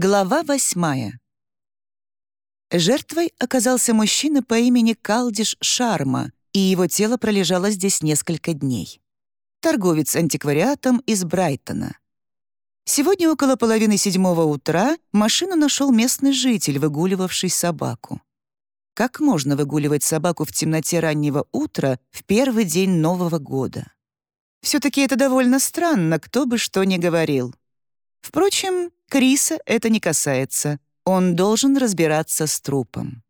Глава восьмая. Жертвой оказался мужчина по имени Калдиш Шарма, и его тело пролежало здесь несколько дней. Торговец антиквариатом из Брайтона. Сегодня около половины седьмого утра машину нашел местный житель, выгуливавший собаку. Как можно выгуливать собаку в темноте раннего утра в первый день Нового года? Все-таки это довольно странно, кто бы что ни говорил. Впрочем, Криса это не касается. Он должен разбираться с трупом.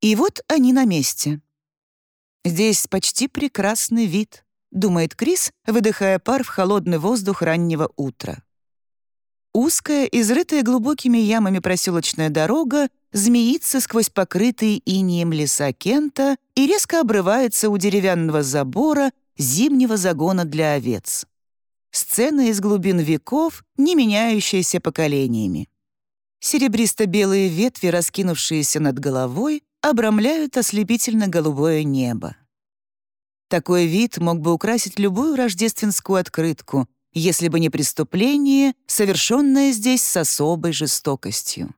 И вот они на месте. «Здесь почти прекрасный вид», — думает Крис, выдыхая пар в холодный воздух раннего утра. Узкая, изрытая глубокими ямами проселочная дорога змеится сквозь покрытые инием леса Кента и резко обрывается у деревянного забора зимнего загона для овец. Сцена из глубин веков, не меняющаяся поколениями. Серебристо-белые ветви, раскинувшиеся над головой, обрамляют ослепительно-голубое небо. Такой вид мог бы украсить любую рождественскую открытку, если бы не преступление, совершенное здесь с особой жестокостью.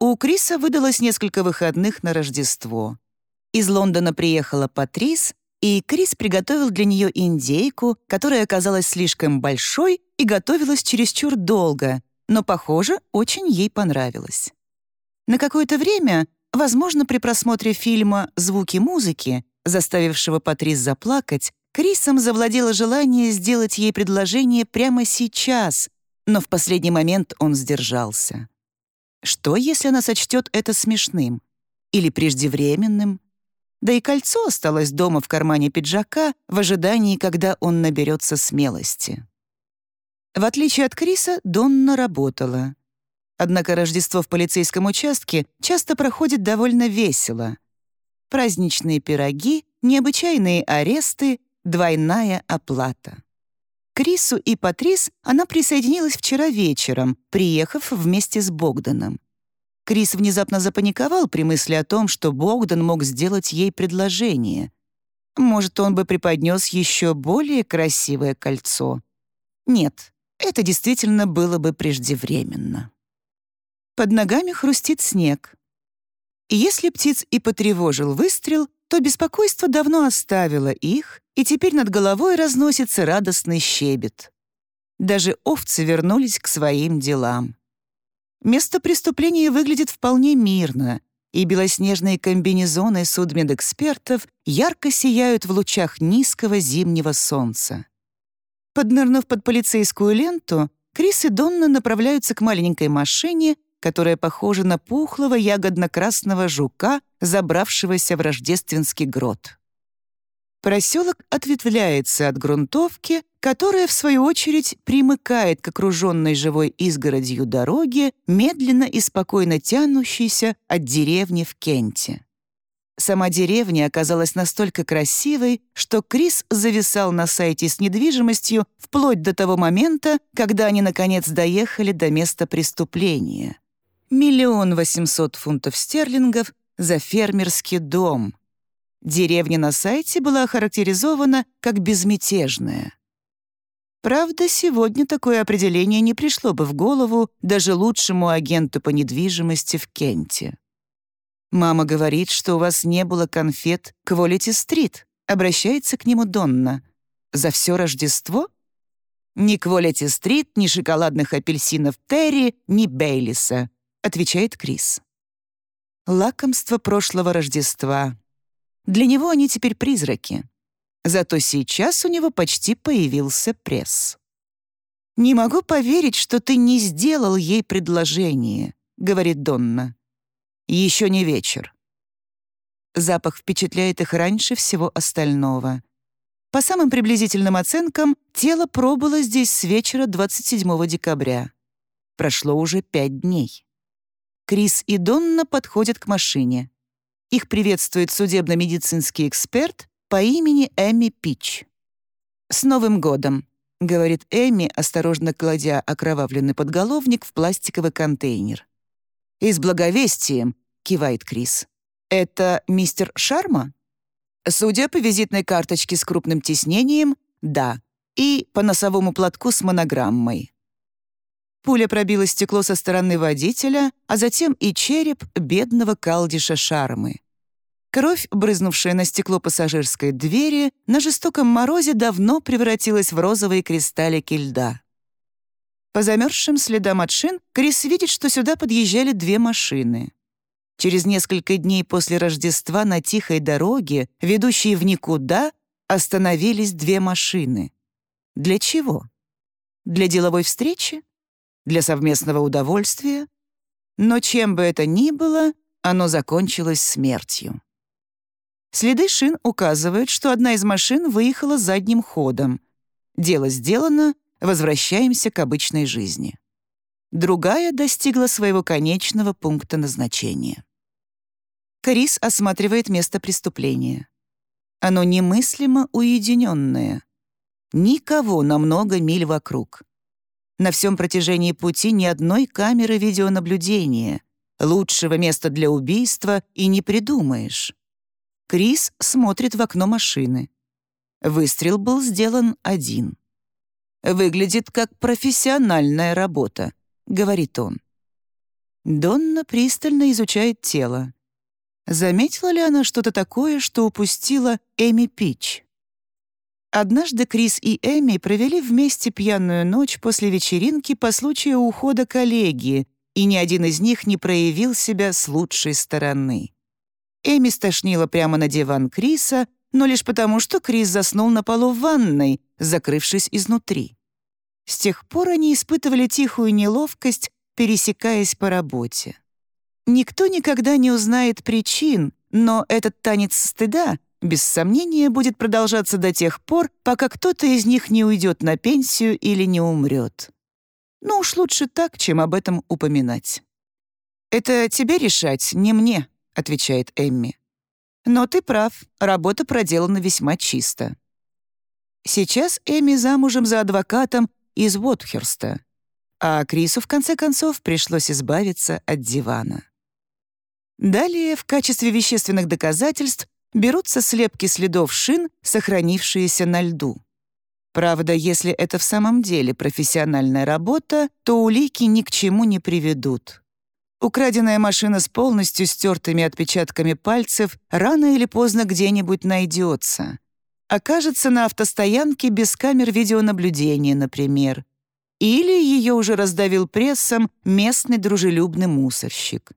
У Криса выдалось несколько выходных на Рождество. Из Лондона приехала Патрис, и Крис приготовил для нее индейку, которая оказалась слишком большой и готовилась чересчур долго, но, похоже, очень ей понравилось. На какое-то время, возможно, при просмотре фильма «Звуки музыки», заставившего Патрис заплакать, Крисом завладело желание сделать ей предложение прямо сейчас, но в последний момент он сдержался. Что, если она сочтет это смешным? Или преждевременным? Да и кольцо осталось дома в кармане пиджака в ожидании, когда он наберется смелости. В отличие от Криса, Донна работала. Однако Рождество в полицейском участке часто проходит довольно весело. Праздничные пироги, необычайные аресты, двойная оплата. Крису и Патрис она присоединилась вчера вечером, приехав вместе с Богданом. Крис внезапно запаниковал при мысли о том, что Богдан мог сделать ей предложение. Может, он бы преподнес еще более красивое кольцо. Нет, это действительно было бы преждевременно. Под ногами хрустит снег. И если птиц и потревожил выстрел, то беспокойство давно оставило их, и теперь над головой разносится радостный щебет. Даже овцы вернулись к своим делам. Место преступления выглядит вполне мирно, и белоснежные комбинезоны судмедэкспертов ярко сияют в лучах низкого зимнего солнца. Поднырнув под полицейскую ленту, Крис и Донна направляются к маленькой машине, которая похожа на пухлого ягодно-красного жука, забравшегося в рождественский грот. Проселок ответвляется от грунтовки, которая, в свою очередь, примыкает к окруженной живой изгородью дороге, медленно и спокойно тянущейся от деревни в Кенте. Сама деревня оказалась настолько красивой, что Крис зависал на сайте с недвижимостью вплоть до того момента, когда они, наконец, доехали до места преступления. Миллион восемьсот фунтов стерлингов за фермерский дом — Деревня на сайте была охарактеризована как безмятежная. Правда, сегодня такое определение не пришло бы в голову даже лучшему агенту по недвижимости в Кенте. «Мама говорит, что у вас не было конфет Кволити-стрит», обращается к нему Донна. «За все Рождество?» «Ни Кволити-стрит, ни шоколадных апельсинов Терри, ни Бейлиса», отвечает Крис. Лакомство прошлого Рождества. Для него они теперь призраки. Зато сейчас у него почти появился пресс. «Не могу поверить, что ты не сделал ей предложение», — говорит Донна. «Еще не вечер». Запах впечатляет их раньше всего остального. По самым приблизительным оценкам, тело пробыло здесь с вечера 27 декабря. Прошло уже пять дней. Крис и Донна подходят к машине. Их приветствует судебно-медицинский эксперт по имени Эми Пич. «С Новым годом!» — говорит Эми, осторожно кладя окровавленный подголовник в пластиковый контейнер. «И с благовестием!» — кивает Крис. «Это мистер Шарма?» Судя по визитной карточке с крупным тиснением, да, и по носовому платку с монограммой. Пуля пробила стекло со стороны водителя, а затем и череп бедного калдиша Шармы. Кровь, брызнувшая на стекло пассажирской двери, на жестоком морозе давно превратилась в розовые кристаллики льда. По замерзшим следам от шин Крис видит, что сюда подъезжали две машины. Через несколько дней после Рождества на тихой дороге, ведущей в никуда, остановились две машины. Для чего? Для деловой встречи? Для совместного удовольствия? Но чем бы это ни было, оно закончилось смертью. Следы шин указывают, что одна из машин выехала задним ходом. Дело сделано, возвращаемся к обычной жизни. Другая достигла своего конечного пункта назначения. Крис осматривает место преступления. Оно немыслимо уединенное. Никого на много миль вокруг. На всем протяжении пути ни одной камеры видеонаблюдения. Лучшего места для убийства и не придумаешь. Крис смотрит в окно машины. Выстрел был сделан один. «Выглядит как профессиональная работа», — говорит он. Донна пристально изучает тело. Заметила ли она что-то такое, что упустила Эми Пич? Однажды Крис и Эми провели вместе пьяную ночь после вечеринки по случаю ухода коллеги, и ни один из них не проявил себя с лучшей стороны. Эми стошнила прямо на диван Криса, но лишь потому, что Крис заснул на полу в ванной, закрывшись изнутри. С тех пор они испытывали тихую неловкость, пересекаясь по работе. Никто никогда не узнает причин, но этот танец стыда, без сомнения, будет продолжаться до тех пор, пока кто-то из них не уйдет на пенсию или не умрет. Ну уж лучше так, чем об этом упоминать. «Это тебе решать, не мне», отвечает Эмми. «Но ты прав, работа проделана весьма чисто». Сейчас Эми замужем за адвокатом из Уотхерста, а Крису, в конце концов, пришлось избавиться от дивана. Далее, в качестве вещественных доказательств, берутся слепки следов шин, сохранившиеся на льду. Правда, если это в самом деле профессиональная работа, то улики ни к чему не приведут. Украденная машина с полностью стертыми отпечатками пальцев рано или поздно где-нибудь найдется. Окажется на автостоянке без камер видеонаблюдения, например. Или ее уже раздавил прессом местный дружелюбный мусорщик.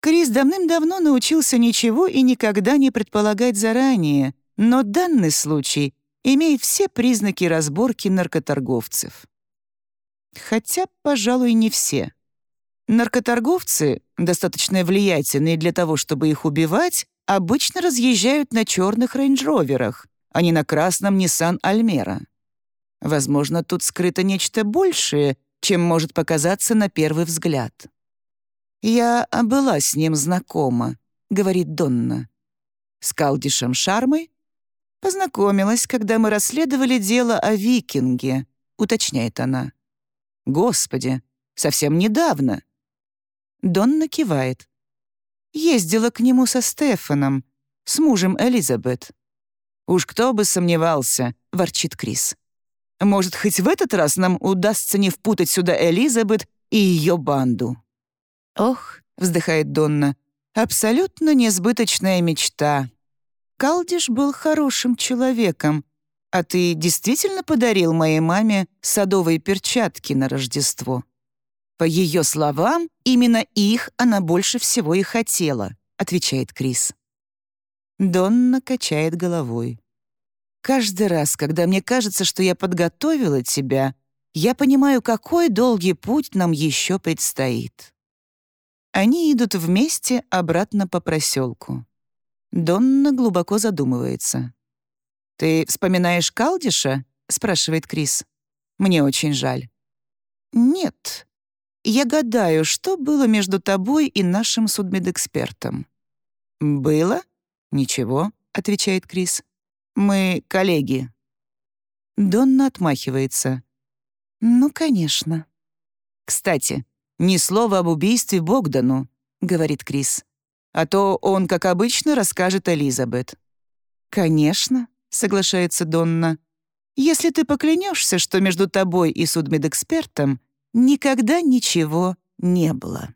Крис давным-давно научился ничего и никогда не предполагать заранее, но данный случай имеет все признаки разборки наркоторговцев. Хотя, пожалуй, не все — Наркоторговцы, достаточно влиятельные для того, чтобы их убивать, обычно разъезжают на черных рейндж-роверах, а не на красном Nissan Альмера. Возможно, тут скрыто нечто большее, чем может показаться на первый взгляд. «Я была с ним знакома», — говорит Донна. «С Калдишем Шармой?» «Познакомилась, когда мы расследовали дело о викинге», — уточняет она. «Господи, совсем недавно. Донна кивает. Ездила к нему со Стефаном, с мужем Элизабет. «Уж кто бы сомневался», — ворчит Крис. «Может, хоть в этот раз нам удастся не впутать сюда Элизабет и ее банду?» «Ох», — вздыхает Донна, — «абсолютно несбыточная мечта. Калдиш был хорошим человеком, а ты действительно подарил моей маме садовые перчатки на Рождество?» По ее словам, именно их она больше всего и хотела, отвечает Крис. Донна качает головой. Каждый раз, когда мне кажется, что я подготовила тебя, я понимаю, какой долгий путь нам еще предстоит. Они идут вместе обратно по проселку. Донна глубоко задумывается. «Ты вспоминаешь Калдиша?» — спрашивает Крис. «Мне очень жаль». «Нет, я гадаю, что было между тобой и нашим судмедэкспертом». «Было? Ничего», — отвечает Крис. «Мы коллеги». Донна отмахивается. «Ну, конечно». «Кстати, ни слова об убийстве Богдану», — говорит Крис. «А то он, как обычно, расскажет Элизабет». «Конечно», — соглашается Донна. «Если ты поклянешься, что между тобой и судмедэкспертом никогда ничего не было.